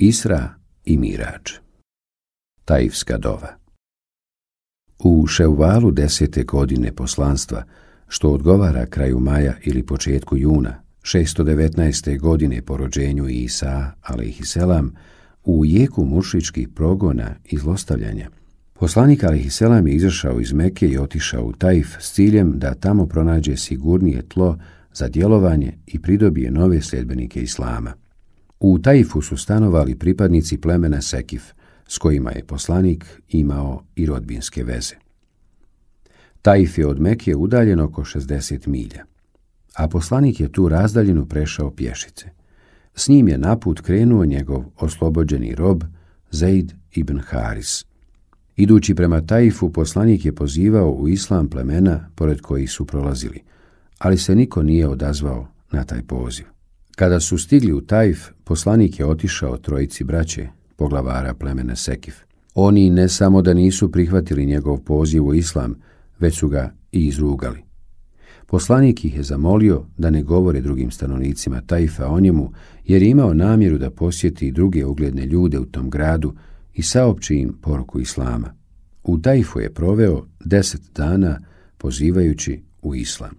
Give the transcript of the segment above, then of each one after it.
Isra i Mirađ Taifska dova U Šeuvalu desete godine poslanstva, što odgovara kraju maja ili početku juna, 619. godine po rođenju Isa, alaihisselam, u jeku mušičkih progona i zlostavljanja, poslanik alaihisselam je izašao iz Meke i otišao u Taif s ciljem da tamo pronađe sigurnije tlo za djelovanje i pridobije nove sljedbenike Islama. U Taifu su stanovali pripadnici plemena Sekif, s kojima je poslanik imao i rodbinske veze. Taif je od Mekije udaljen oko 60 milja, a poslanik je tu razdaljenu prešao pješice. S njim je naput krenuo njegov oslobođeni rob Zaid ibn Haris. Idući prema Taifu, poslanik je pozivao u islam plemena pored kojih su prolazili, ali se niko nije odazvao na taj poziv. Kada su stigli u Taif, poslanik je otišao trojici braće, poglavara plemena Sekif. Oni ne samo da nisu prihvatili njegov poziv u islam, već su ga i izrugali. Poslanik ih je zamolio da ne govore drugim stanovnicima Taifa o njemu, jer je imao namjeru da posjeti druge ugledne ljude u tom gradu i saopći im poruku Islama. U Taifu je proveo deset dana pozivajući u Islam.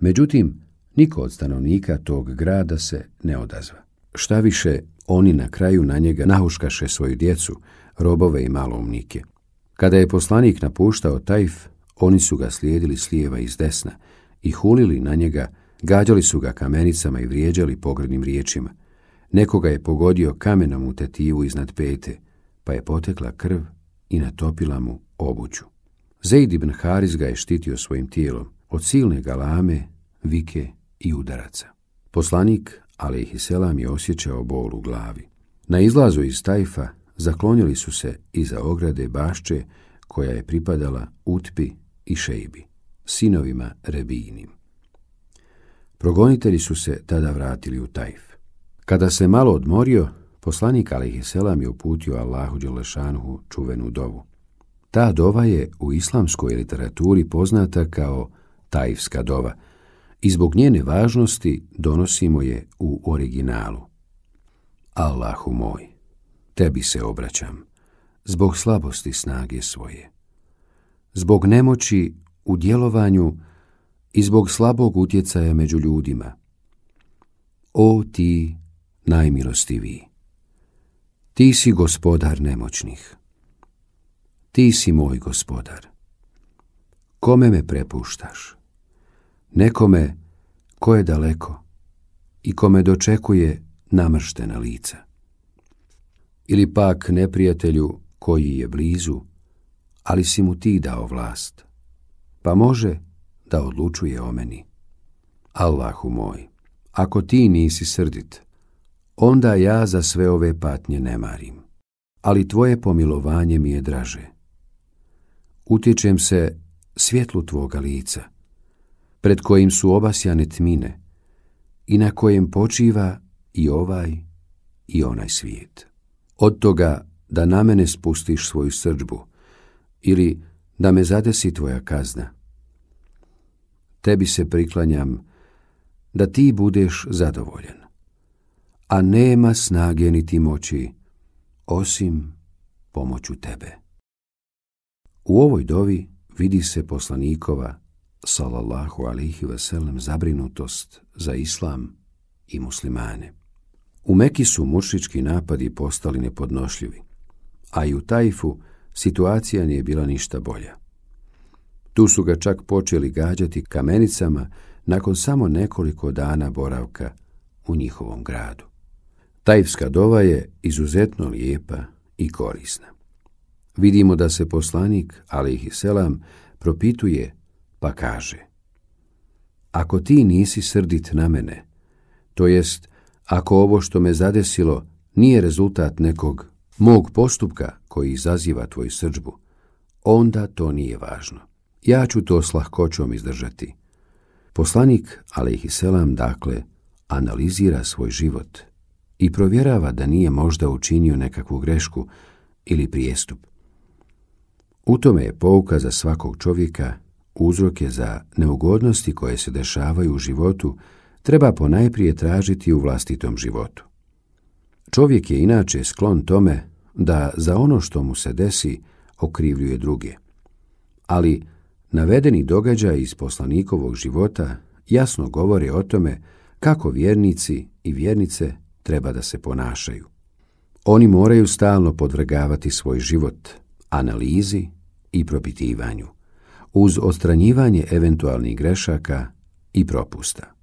Međutim, niko od stanovnika tog grada se ne odazva. Šta više, oni na kraju na njega nahuškaše svoju djecu, robove i maloumnike. Kada je poslanik napuštao Tajf, oni su ga slijedili s lijeva i desna i hulili na njega, gađali su ga kamenicama i vrijeđali pogrednim riječima. Nekoga je pogodio kamenom u tetivu iznad pete, pa je potekla krv i natopila mu obuću. Zaid ibn Haris ga je štitio svojim tijelom od silne galame, vike i udaraca. Poslanik, ali ih selam je osjećao bol u glavi. Na izlazu iz Tajfa zaklonili su se iza ograde bašče koja je pripadala Utpi i Šejbi, sinovima Rebinim. Progonitelji su se tada vratili u Tajf. Kada se malo odmorio, poslanik Alihi Selam je uputio Allahu Đelešanuhu čuvenu dovu. Ta dova je u islamskoj literaturi poznata kao Tajfska dova i zbog njene važnosti donosimo je u originalu. Allahu moj, tebi se obraćam, zbog slabosti snage svoje, zbog nemoći u djelovanju i zbog slabog utjecaja među ljudima. O ti najmilostiviji, ti si gospodar nemoćnih, ti si moj gospodar. Kome me prepuštaš? Nekome ko je daleko i kome dočekuje namrštena lica. Ili pak neprijatelju koji je blizu, ali si mu ti dao vlast, pa može da odlučuje o meni. Allahu moj, ako ti nisi srdit, onda ja za sve ove patnje ne marim, ali tvoje pomilovanje mi je draže. Utječem se svjetlu tvoga lica, pred kojim su obasjane tmine i na kojem počiva i ovaj i onaj svijet. Od toga da na mene spustiš svoju srđbu ili da me zadesi tvoja kazna. Tebi se priklanjam da ti budeš zadovoljan, a nema snage niti moći osim pomoću tebe. U ovoj dovi vidi se poslanikova sallallahu alihi veselem, zabrinutost za islam i muslimane. U Meki su muršički napadi postali nepodnošljivi, a i u Tajfu situacija nije bila ništa bolja. Tu su ga čak počeli gađati kamenicama nakon samo nekoliko dana boravka u njihovom gradu. Tajfska dova je izuzetno lijepa i korisna. Vidimo da se poslanik, ali selam, propituje pa kaže Ako ti nisi srdit na mene, to jest ako ovo što me zadesilo nije rezultat nekog mog postupka koji izaziva tvoju srđbu, onda to nije važno. Ja ću to s lahkoćom izdržati. Poslanik, ali selam, dakle, analizira svoj život i provjerava da nije možda učinio nekakvu grešku ili prijestup. U tome je pouka za svakog čovjeka uzroke za neugodnosti koje se dešavaju u životu treba ponajprije tražiti u vlastitom životu. Čovjek je inače sklon tome da za ono što mu se desi okrivljuje druge. Ali navedeni događaj iz poslanikovog života jasno govore o tome kako vjernici i vjernice treba da se ponašaju. Oni moraju stalno podvrgavati svoj život analizi i propitivanju, uz ostranjivanje eventualnih grešaka i propusta.